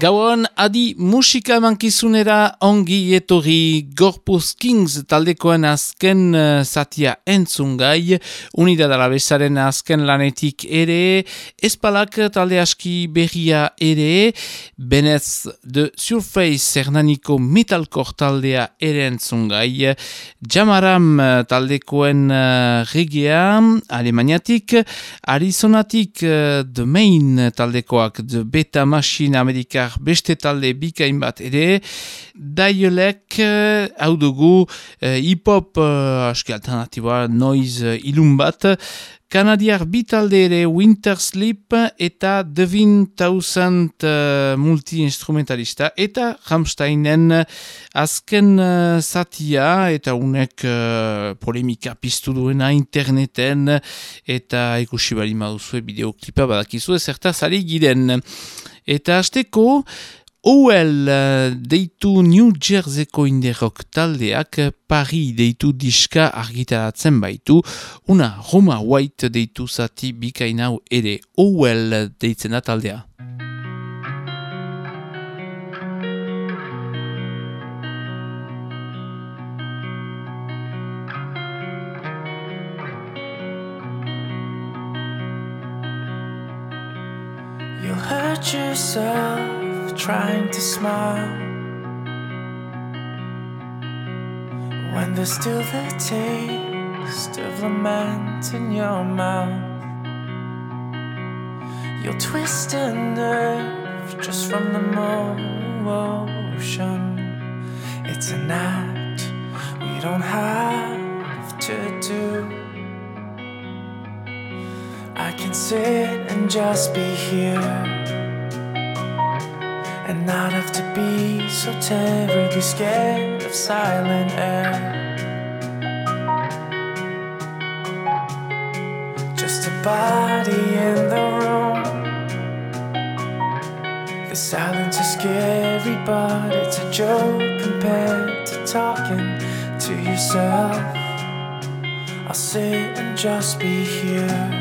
Gauan, adi musika mankizunera ongi etorri Gorpuz Kings taldekoen azken uh, zatia entzungai, unida dara bezaren azken lanetik ere, espalak talde aski berria ere, benez de Surface hernaniko metalkor taldea ere entzungai, Jamaram taldekoen uh, regea, alemaniatik, Arizonatik uh, The Main taldekoak, The Beta Machine Amerikar beste talde bikain bat ere, daiolek eh, hau dugu uh, hip-hop uh, aski alternatiboa noise uh, ilun bat, Kanadiar bitalde ere Winter Sleep eta Devin Tausend uh, multi-instrumentalista. Eta Ramsteinen azken uh, satia eta unek uh, polemika piztu duena interneten eta ikusi bali maduzue bideoklipa badakizue zertaz ari giren. Eta azteko, OL eh, deitu New Jerseyko inderrok taldeak Paris deitu diska argitaratzen baitu, una Roma White deitu zati bikainau ere OL deitzen da taldea. Hurt yourself trying to smile when there's still the taste of lament in your mouth. You'll twist a nerve just from the motion. It's an act we don't have to do. I can sit and just be here and not have to be so terribly scared of silent air. Just a body in the room. The silence is scary, but it's a joke compared to talking to yourself. I'll sit and just be here.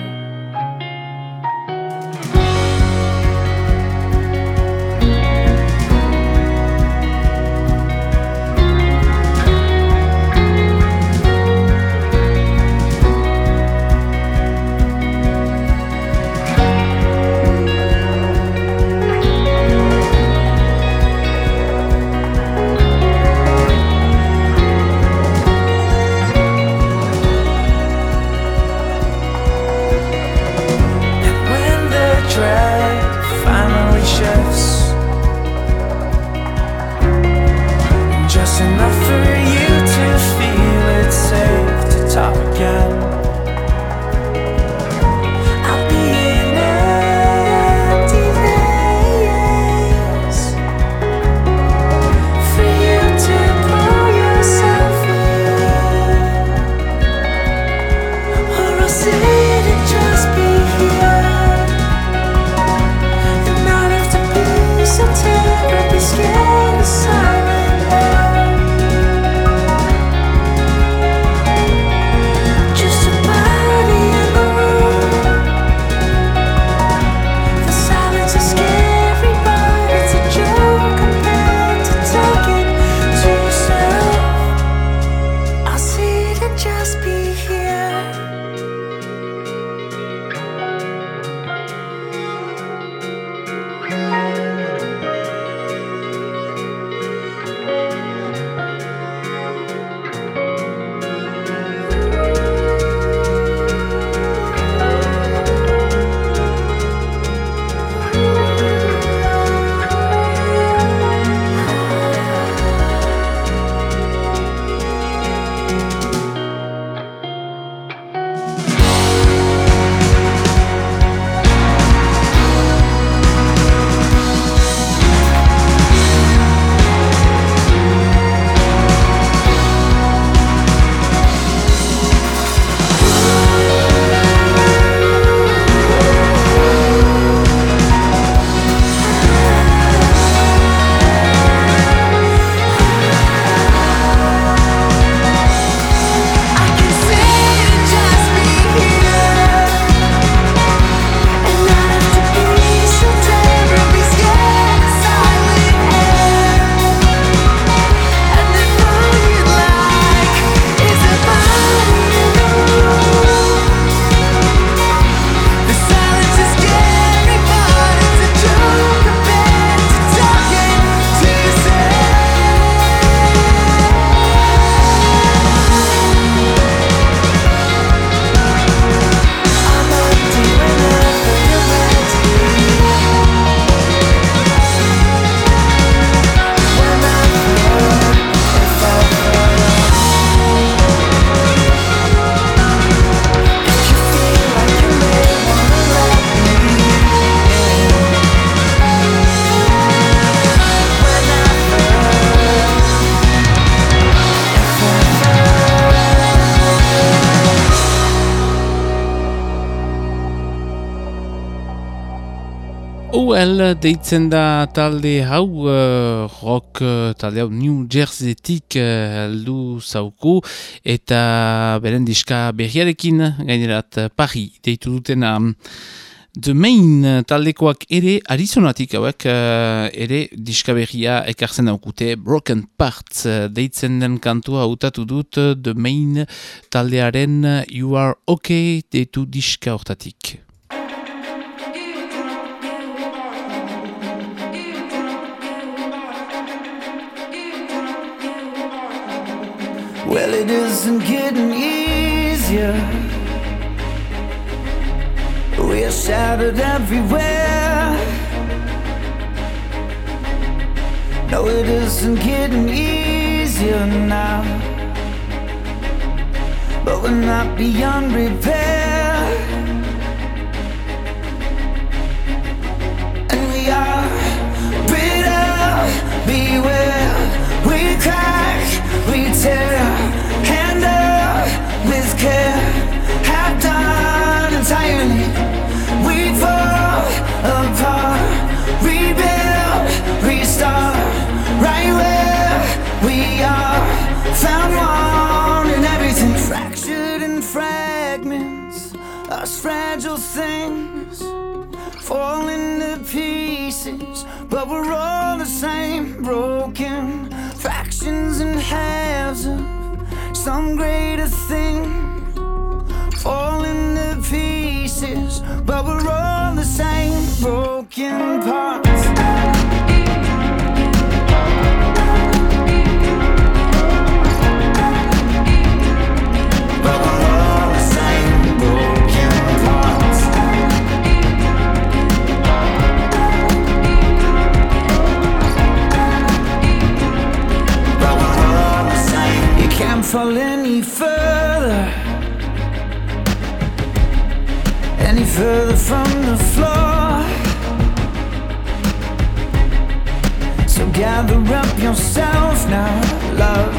Deitzen da talde hau uh, rock uh, talde hau New Jerseytik heldu uh, zauku. Eta beren diska berriarekin gainerat Paris deitu dutena. The Main taldekoak ere Arizonatik hauek uh, ere diska berria ekartzen daukute Broken Parts deitzen den kantua hautatu dut The Main taldearen You Are Okay deitu diska hortatik. Well, it isn't getting easier. We're shattered everywhere. No, it isn't getting easier now. But we're not beyond repair. And we are bitter, beware. We crack, some greater thing. Falling to pieces, but we're all the same, broken parts. Fall any further, any further from the floor. So gather up yourself now, love,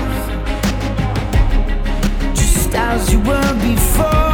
just as you were before.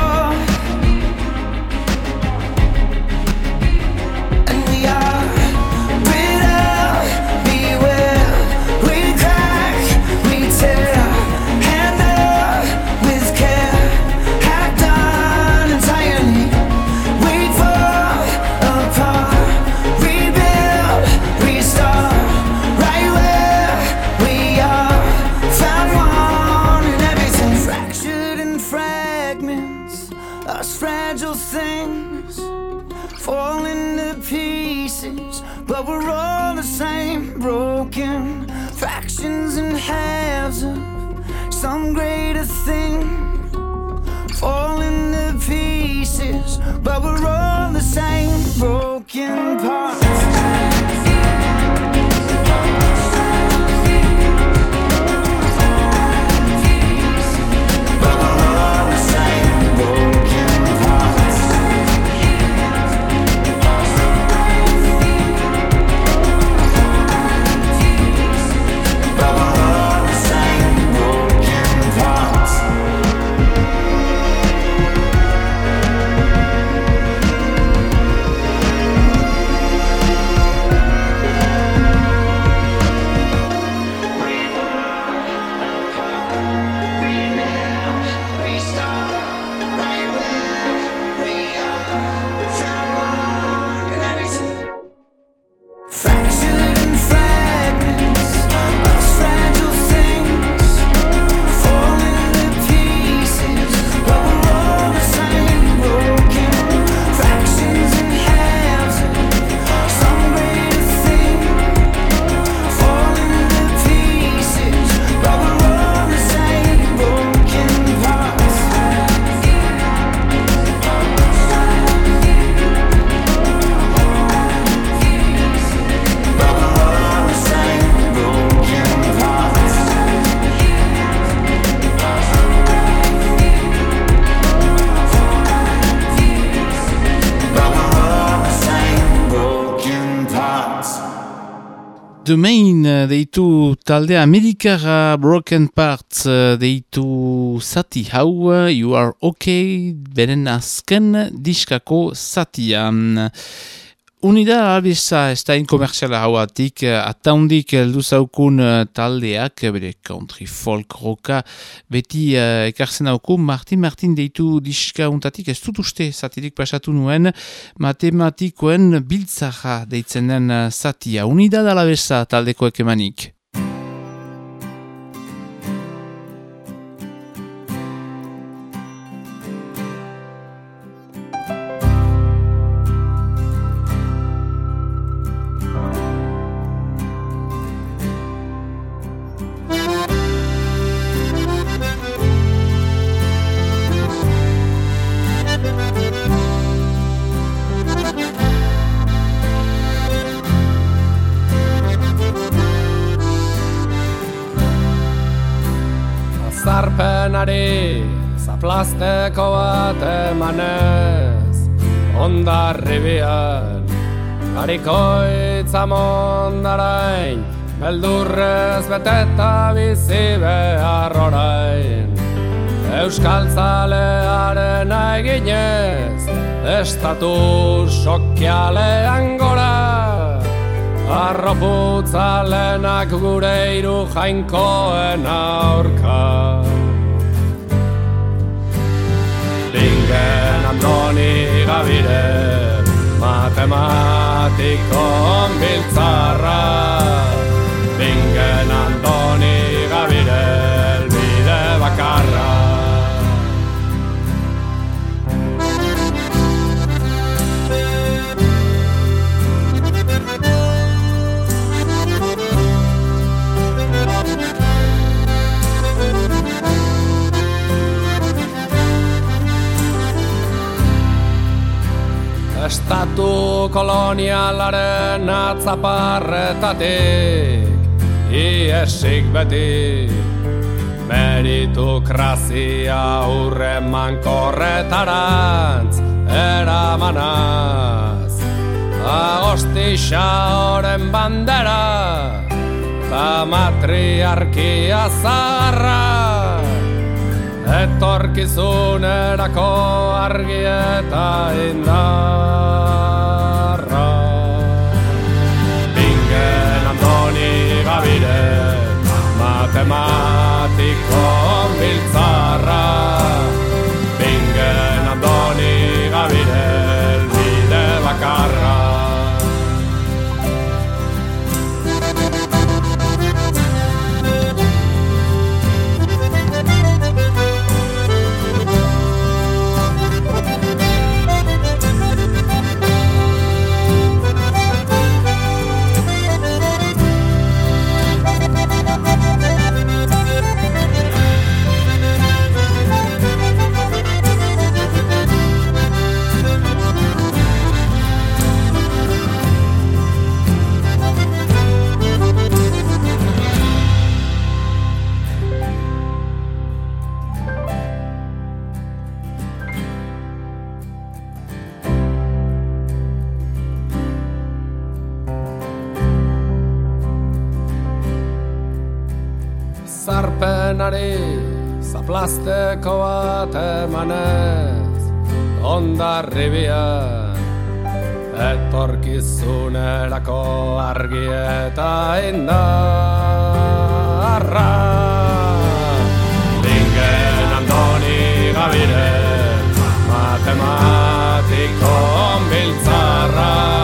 But we're all the same, broken fractions and halves of some greater thing. Falling to pieces, but we're all the same, broken parts. Deitu talde Amerikara Broken Parts eh, deitu zati hau You Are Okay beren azken diskako zatian. Unida albisa ez da inkomerziala hauatik, ataundik eldu zaukun uh, taldeak, bere country folk roka, beti uh, ekartzen hauku, Martin Martin deitu diska untatik, ez dut uste zatirik pasatu nuen, matematikoen biltzaja deitzen den zatia. Unida albisa taldeko ekemanik. Zarpenari zaplazteko bat emanez Ondarri bian Harikoitza mondarain Beldurrez beteta bizi behar orain. Euskal zalearen eginez Estatu sokialean gora. Arroputzalenak gure iru jainkoen aurka Antoni Gabire Matematiko biltzarra Estatu kolonialaren atzaparretatik Iesik beti Meritokrazia urren mankorretarantz Eramanaz. Agostixa oren bandera Ta matriarkia zarra Etorkizunerako argi eta indarra. Bingen Antoni Gabire Matematiko biltzarra Zarpenari zaplazteko bat emanez Ondarri bian Etorkizunerako argi eta indarra. Bingen Antoni Gabire Matematiko biltzarra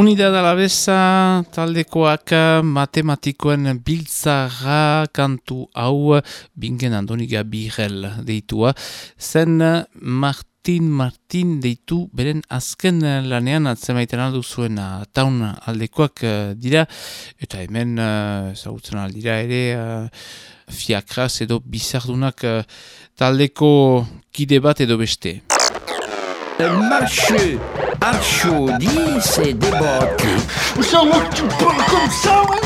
Unidad alabeza taldekoak matematikoen biltzara kantu hau bingen andoniga birel deitua. Zen Martin Martin deitu beren azken lanean atzemaiten aldu zuen taun aldekoak dira. Eta hemen zautzen aldira ere fiakraz edo bizardunak taldeko kide bat edo beste. Le marché applaudit ses débattus. Ça moi tu parles comme ça, ouais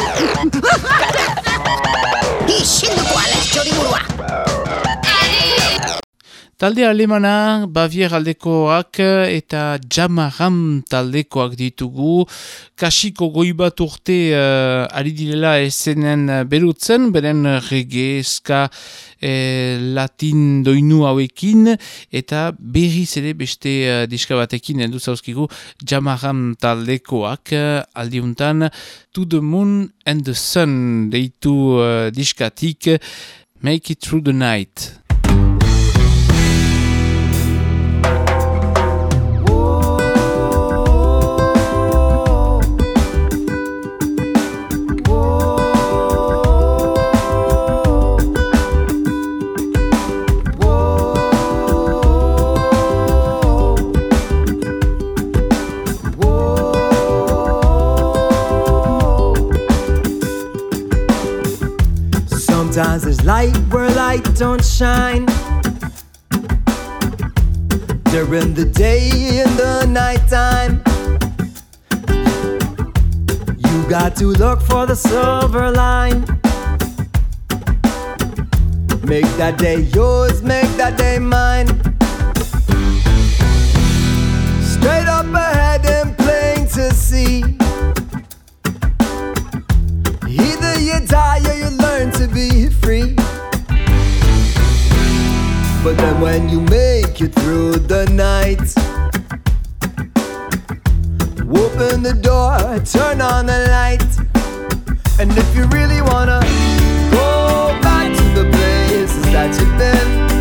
Ici le hein, Talde alemana, Bavier aldekoak eta Jamaram taldekoak ditugu. Kasiko goi bat urte uh, ari direla esenen berutzen, beren rege, ska, eh, latin doinu hauekin, eta berriz ere beste uh, diska batekin heldu zauzkigu Jamaram taldekoak uh, aldiuntan To the Moon and the Sun deitu uh, diskatik Make it through the night. Sometimes there's light where light don't shine. During the day and the nighttime. You got to look for the silver line. Make that day yours, make that day mine. Straight up ahead and plain to see. Either you die or you learn to be free. But then when you make it through the night, open the door, turn on the light. And if you really wanna go back to the places that you've been,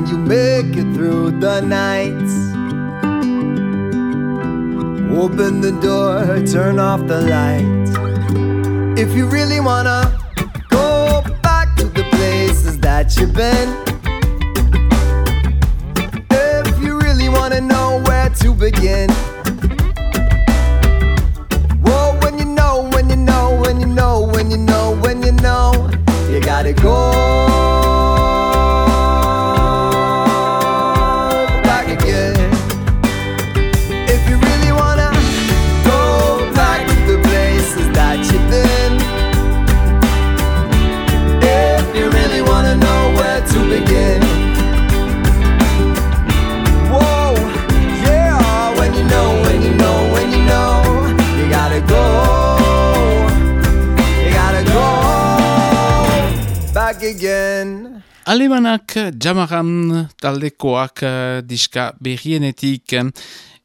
And you make it through the night, open the door, turn off the light. If you really wanna go back to the places that you've been, jamaran taldekoak uh, diska berrienetik.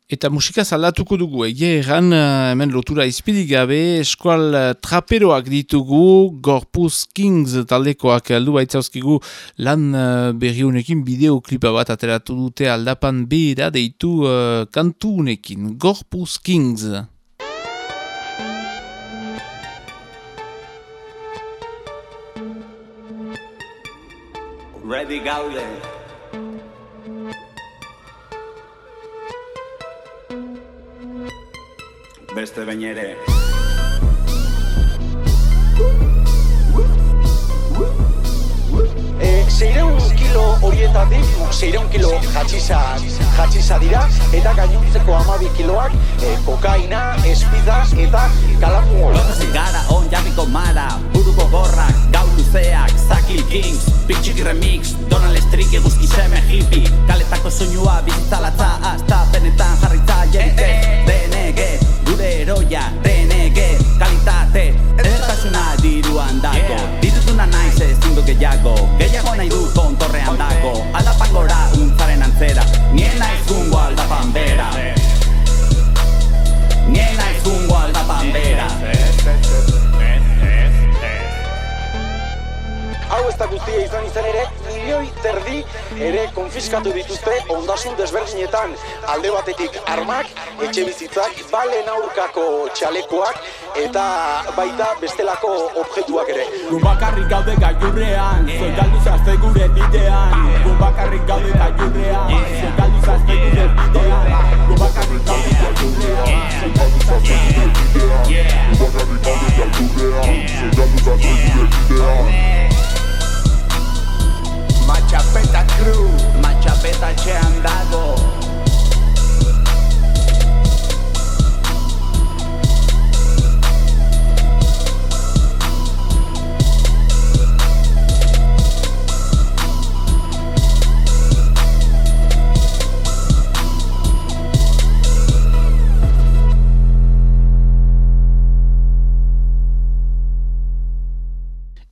Eta musika zaldatuko dugu, egia erran uh, hemen lotura izpidik gabe, eskual traperoak ditugu, Gorpuz Kings taldekoak aldu baitzauzkigu lan berriunekin bideoklipa bat ateratu dute aldapan behera deitu uh, kantu unekin, Gorpuz Kings. Ready gaude. Beste bain ere. E, Zeireun kilo horietatik, zeireun kilo jatxiza, jatxiza dira, eta gainuntzeko amabi kiloak e, kokaina, espida eta kalamu gara on jarriko mara, buruko gorrak, gau luzeak, Zakil Kings, Pitchik Remix, Donald Strik eguzki seme hippie, kaletako soinua bizitzalatza, hasta benetan jarritza jente, DNG, gure eroia, DNG, kalitate, edertasuna diruan dago, dirutuna naiz ezin du gehiago, gehiago nahi du kontorrean dago, aldapan gora untzaren antzera, nien naiz gungo aldapan bera. Nien naiz gungo aldapan bera. Hau ez da guztia izan izan ere, milioi terdi ere konfiskatu dituzte ondasun desberdinetan. Alde batetik armak, etxe bizitzak, balen aurkako txalekoak eta baita bestelako objektuak ere. Gu bakarrik gaude gailurrean, soldaldu zazte gure bidean Gu bakarrik gaude gailurrean, soldaldu zazte gure bidean Gu bakarrik gaude gailurrean, soldaldu zazte gure bidean Gu bakarrik gaude gailurrean, soldaldu zazte gure bidean Machapeta Crew, Machapeta Che Andago.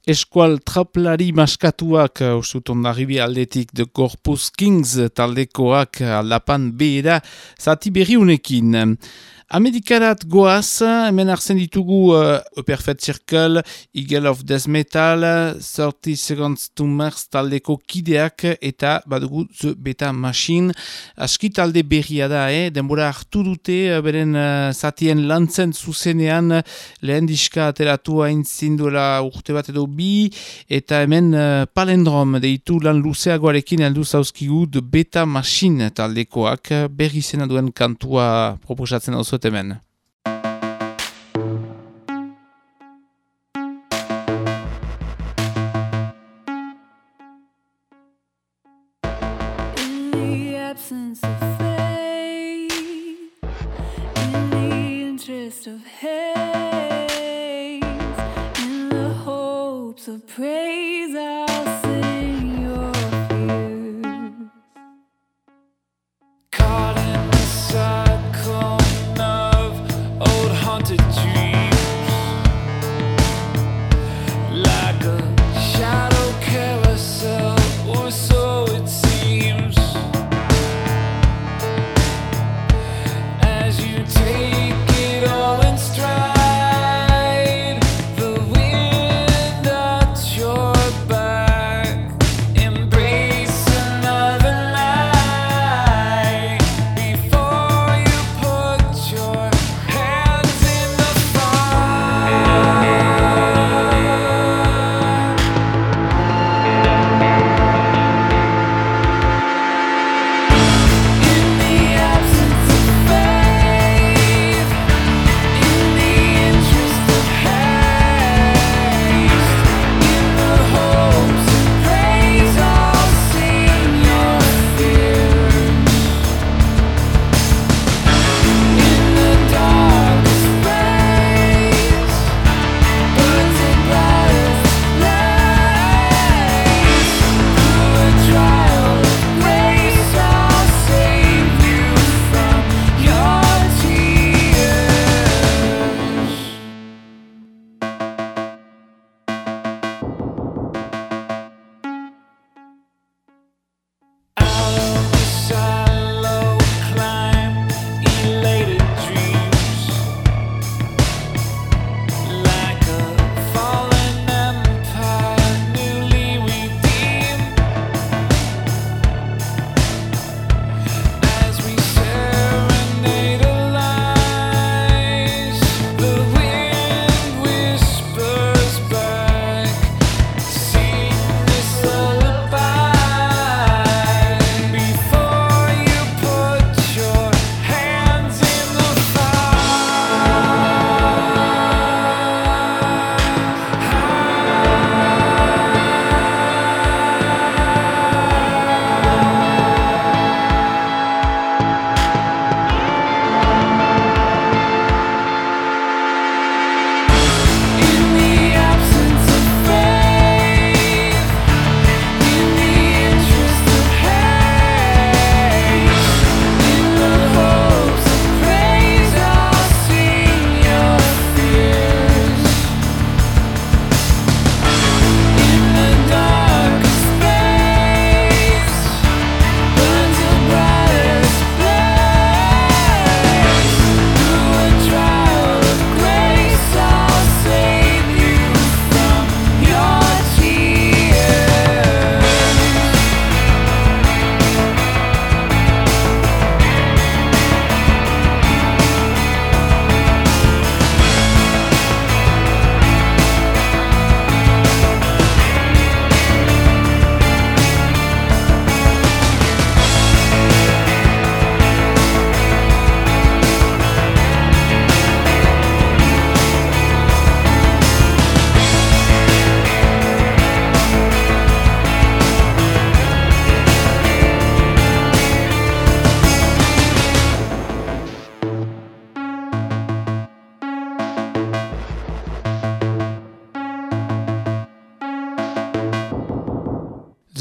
Eskual traplari maskatuak uh, usuton darribi aldetik de Corpus Kings taldekoak aldapan behera zati berriunekin. Amerikarat goaz, hemen arzen ditugu uh, A Perfect Circle, Eagle of Death Metal, 30 Seconds to Mars taldeko kideak eta badugu The Beta Machine. Aski talde berria da, eh? denbora hartu dute, uh, beren uh, zatien lantzen zuzenean lehen diska ateratu hain zinduela urte bat edo bi, eta hemen uh, palendrom deitu lan luzeagoarekin heldu zauzkigu The Beta Machine taldekoak berri zena duen kantua proposatzen hau hemen.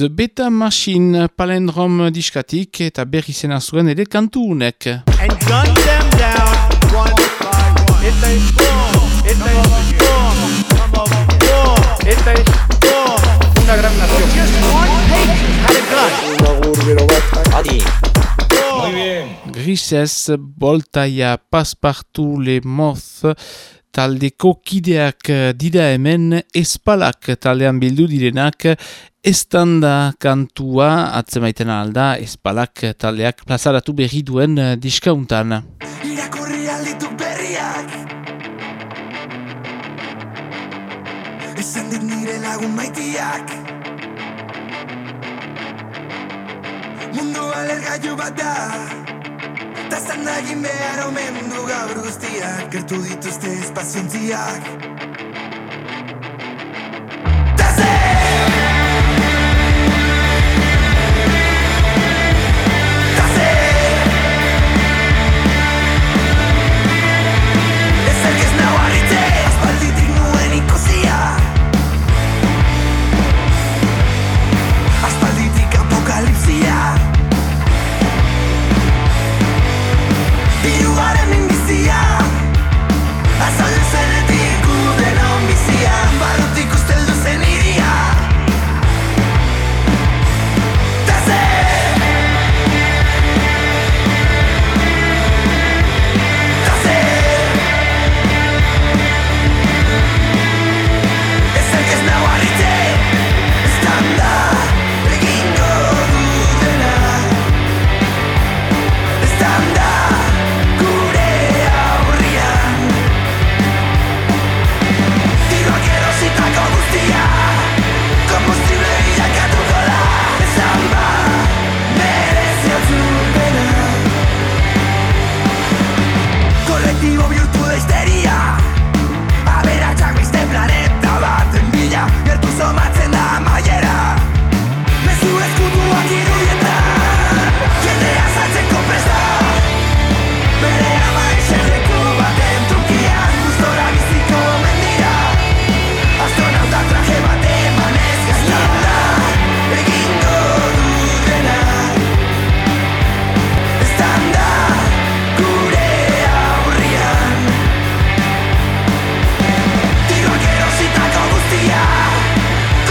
The Beta Machine palendrom diskatik eta berri zena zuen ere kantu unek. and gun them down one by one. Esta es boom, esta es boom, vamos boom, esta es boom, una gran nación. Just one patient had a gun. Muy bien. Grises, Boltaia, Passepartout, Le Moth, taldeko kideak dira hemen espalak taldean bildu direnak estanda kantua atzemaiten alda espalak taldeak plazaratu berri duen eh, diskauntan. Irakurri lagun maitiak. Mundu alergailu bat da. Ta zan egin behar omen du gaur guztiak. Gertu dituzte espaziontziak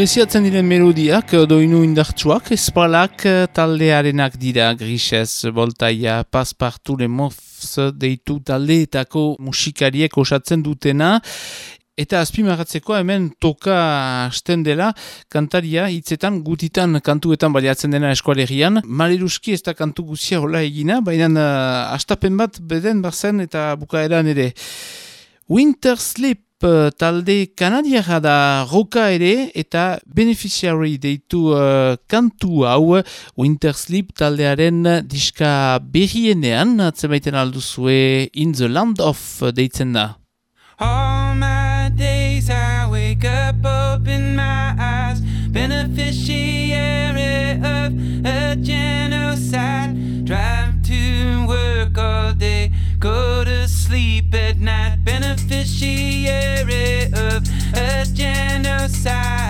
Preziatzen diren melodiak, doinu indartsuak, espalak eh, taldearenak dira grisez, boltaia, paspartu le mofz deitu taldeetako musikariek osatzen dutena, Eta azpimarratzeko hemen toka hasten dela kantaria hitzetan gutitan kantuetan baliatzen dena eskualerian. Maleruski ez da kantu guzia hola egina, baina uh, astapen bat beden bazen eta bukaeran ere. Winter Sleep talde kanadiara da roka ere eta beneficiary deitu uh, kantu hau Winter Sleep taldearen diska berrienean atzemaiten alduzue In the Land of deitzen da. All my days I wake up, open my eyes, beneficiary of a genocide.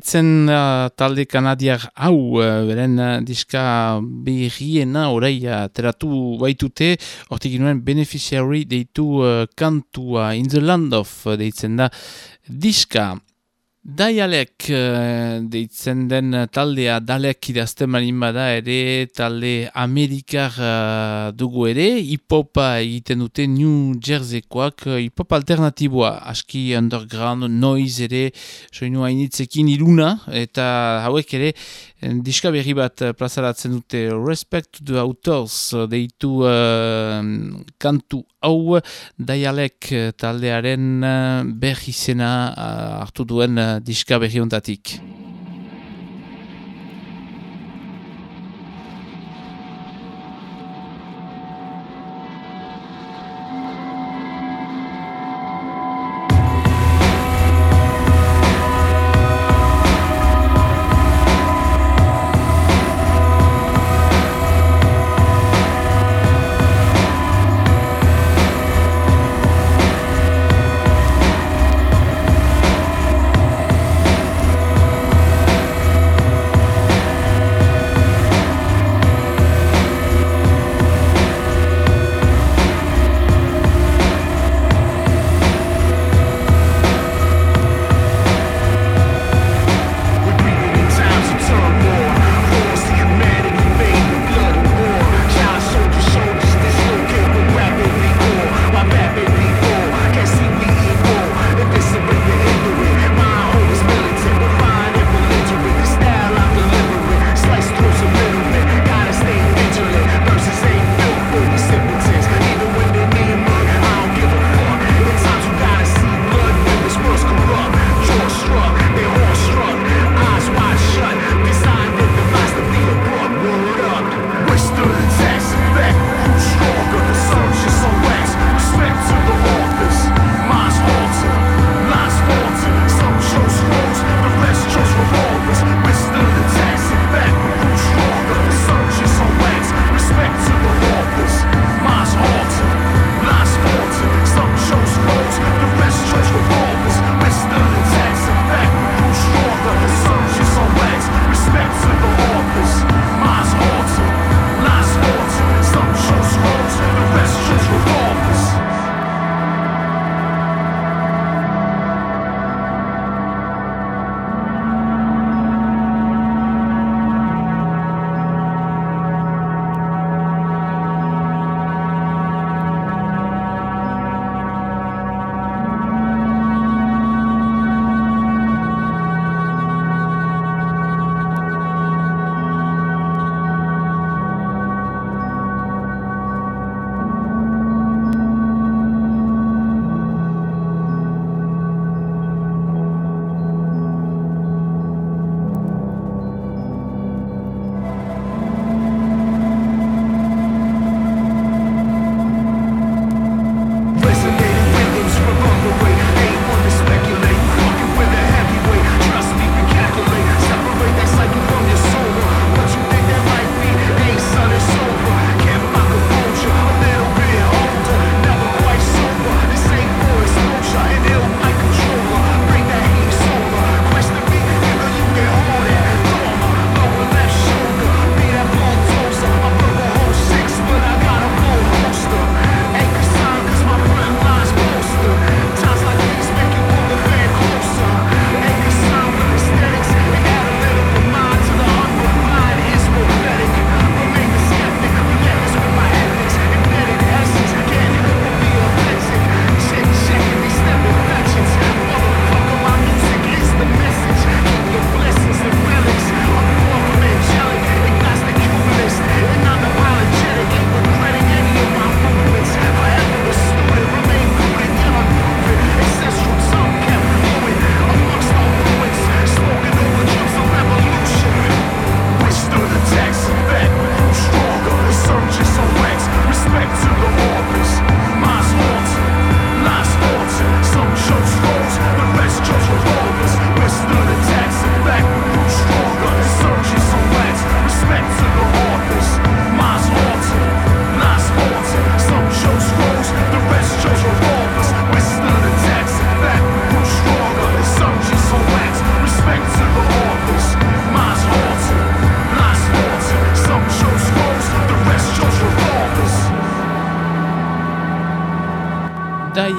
Deitzen uh, talde kanadiar hau, uh, beren uh, diska berriena orai ateratu baitute, hortik inuen beneficiary deitu uh, kantua In the Land of uh, deitzen da diska. Daialek uh, deitzen den taldea dalek idazten malin bada ere talde amerikar uh, dugu ere. Hipopa egiten dute New Jerseykoak uh, hipop alternatiboa. Aski underground noise ere soinu hainitzekin iluna eta hauek ere eh, diska berri bat eh, plazaratzen dute Respect to the Authors eh, deitu uh, kantu hau Daialek taldearen berri zena uh, hartu duen uh, diska berri ontatik.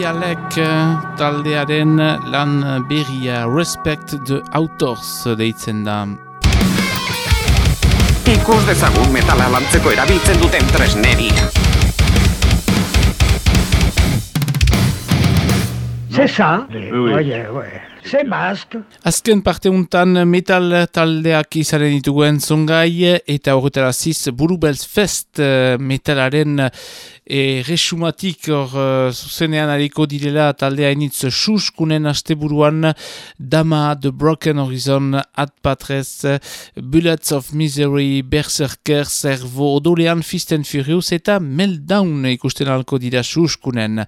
Maialek eh, taldearen lan berria Respect the Autors deitzen da. Ikus dezagun metala lantzeko erabiltzen duten tresneria. C'est ça Oye, oye. C'est masque Azken parte untan metal taldeak izanen dituguen zongai eta horretaraziz Burubels Fest eh, metalaren e, resumatik hor eh, zuzenean hariko direla taldea initz suskunen asteburuan Dama, The Broken Horizon, Ad Patres, Bullets of Misery, Berserker, Servo, Odolean, Fist and Furious eta Meltdown ikusten alko dira suskunen.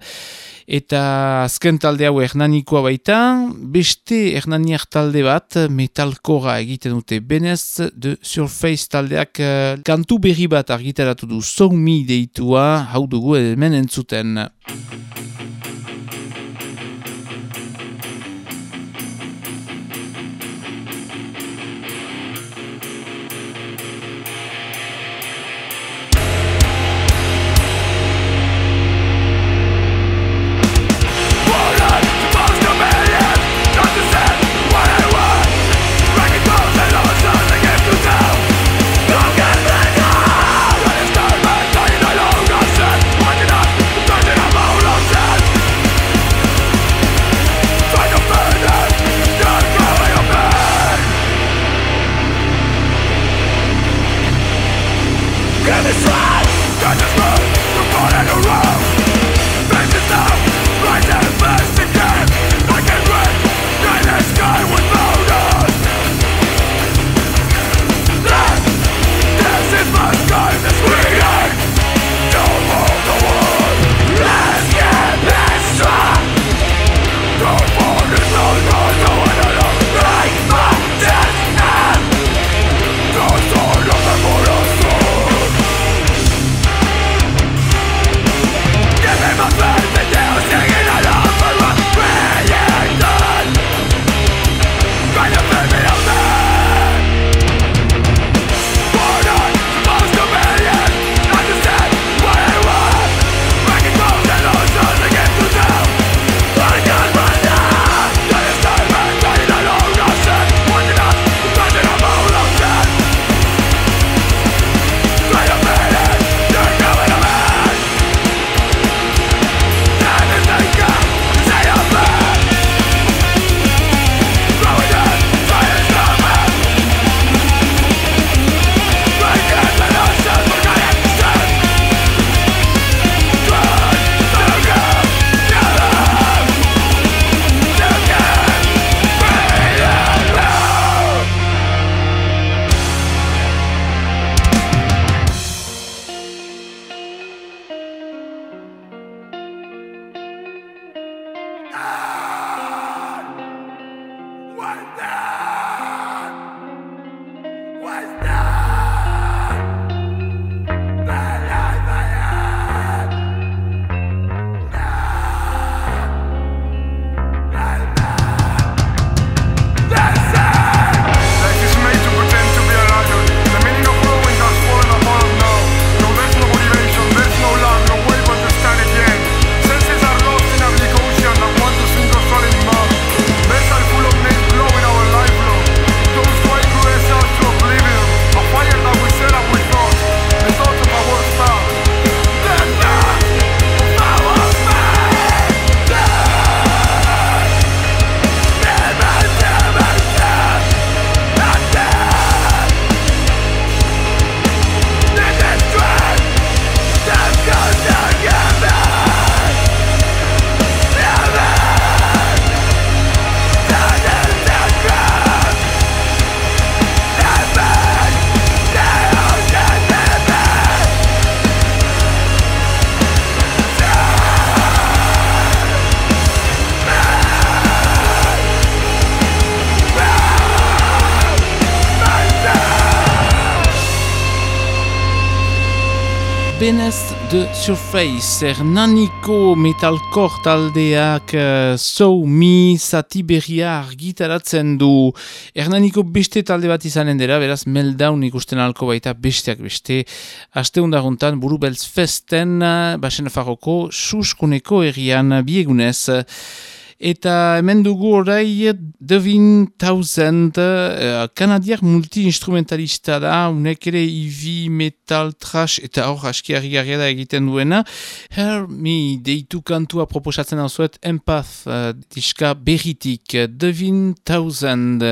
Eta azken talde hau hernanikoa baita, beste hernaniak talde bat metalkora egiten dute benez, de Surface taldeak uh, kantu berri bat argitaratu du So Me deitua, hau dugu hemen entzuten. Benez The Surface, Hernaniko metalkor taldeak uh, So Me zati berria argitaratzen du. Hernaniko beste talde bat izanen dira, beraz meldaun ikusten alko baita besteak beste. Aste undaguntan buru beltz festen, uh, basen farroko, suskuneko erian biegunez. Eta hemen dugu orai Devin Townsend, uh, kanadiak multi-instrumentalista da, unek ere EV, metal, trash, eta hor askiarri garria da egiten duena. Her mi deitu kantua proposatzen hau zuet, empath uh, diska berritik, Devin Townsend.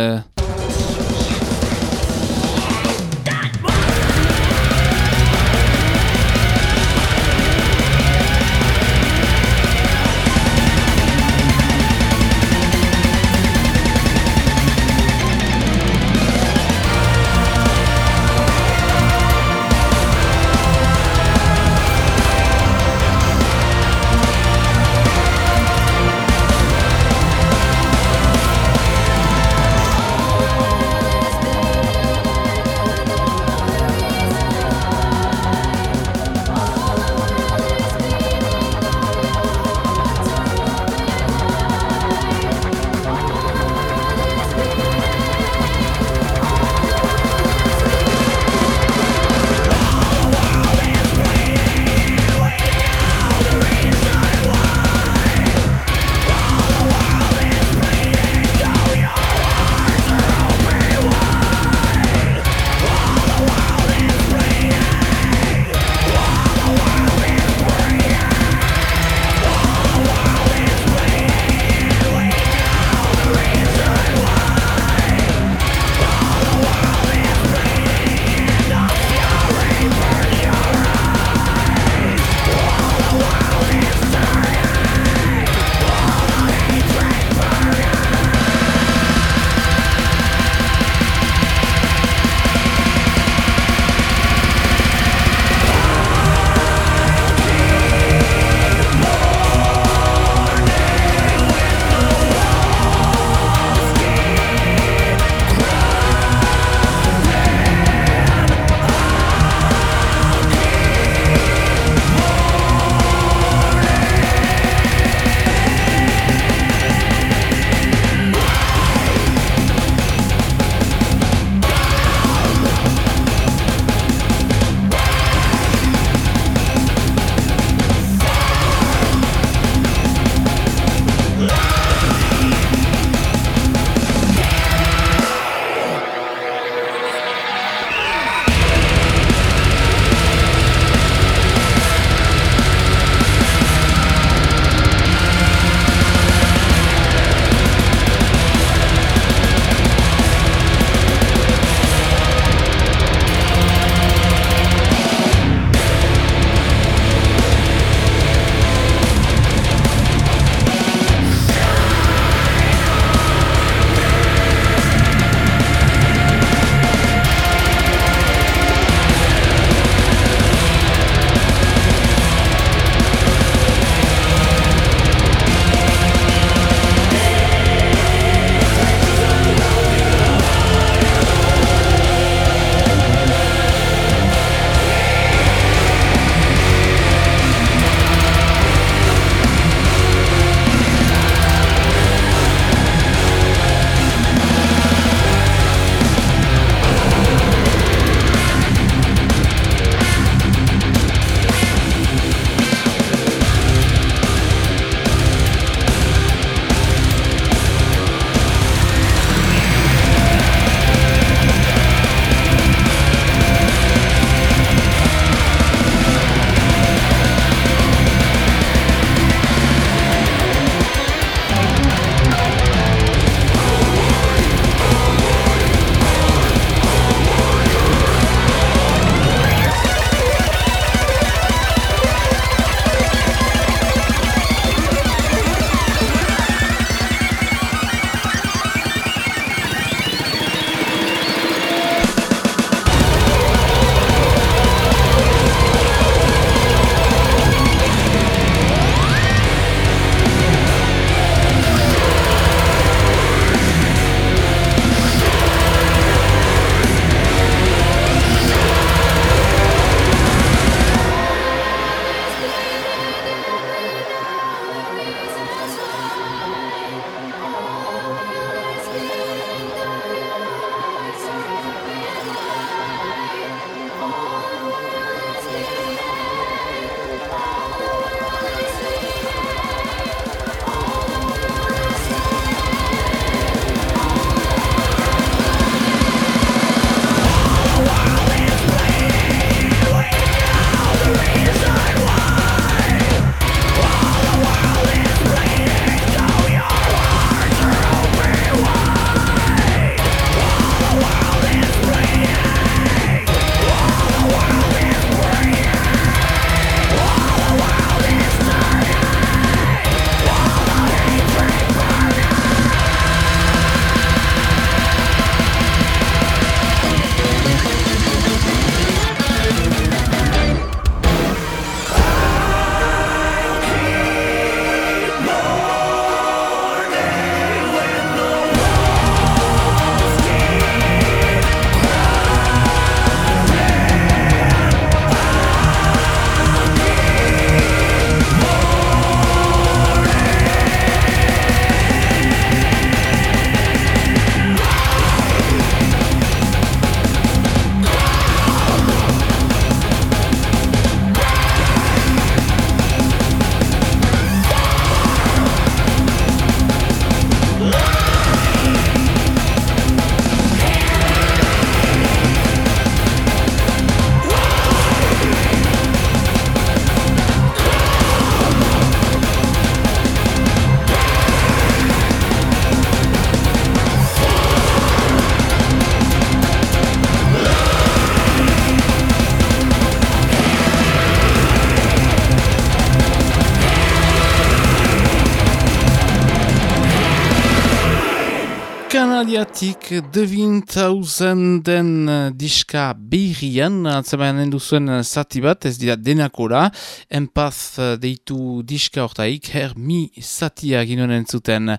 нет, Kanadiatik Devin Thousand den uh, diska berrian, atzemanen duzuen zati bat, ez dira denakora, uh, deitu diska hortaik, her mi zatia ginoen entzuten.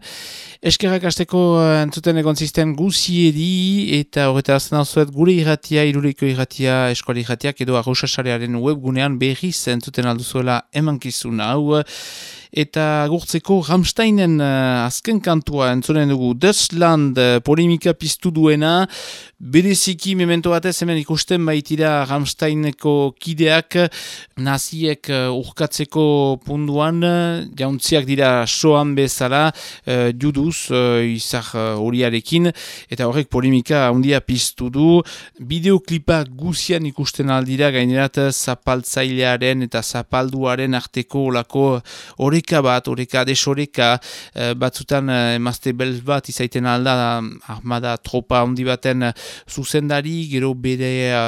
Eskerrak asteko uh, entzuten egon zisten guziedi, eta horreta azten alzuet gure irratia, iruleiko irratia, eskuali irratiak, edo arrosasarearen webgunean berriz entzuten alduzuela emankizun hau, eta gurtzeko Ramsteinen uh, azken kantua entzonen dugu Dustland uh, polemika piztu duena. Bereziki memento batez hemen ikusten baitira Ramsteineko kideak naziek uh, urkatzeko punduan jauntziak dira soan bezala uh, juduz uh, izar horiarekin eta horrek polemika handia piztu du. Bideoklipa guzian ikusten aldira gainerat zapaltzailearen eta zapalduaren arteko olako oreka bat, oreka desoreka, e, batzutan e, emazte belz bat izaiten alda armada tropa handi baten eh, zuzendari, gero bere e,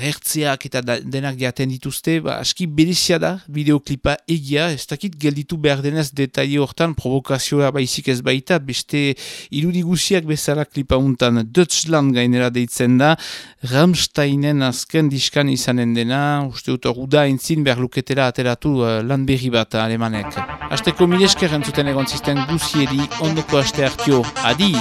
hertzeak eta denak jaten dituzte, ba, aski berezia da videoklipa egia, ez dakit gelditu behar denez detaile hortan provokazioa baizik ez baita, beste irudigusiak bezala klipa untan Deutschland gainera deitzen da, Ramsteinen azken diskan izanen dena, uste dut hor da entzin behar ateratu uh, lan berri bat alemanek. Azteko milesker entzuten egon zisten guzieri ondoko aste hartio. Adi!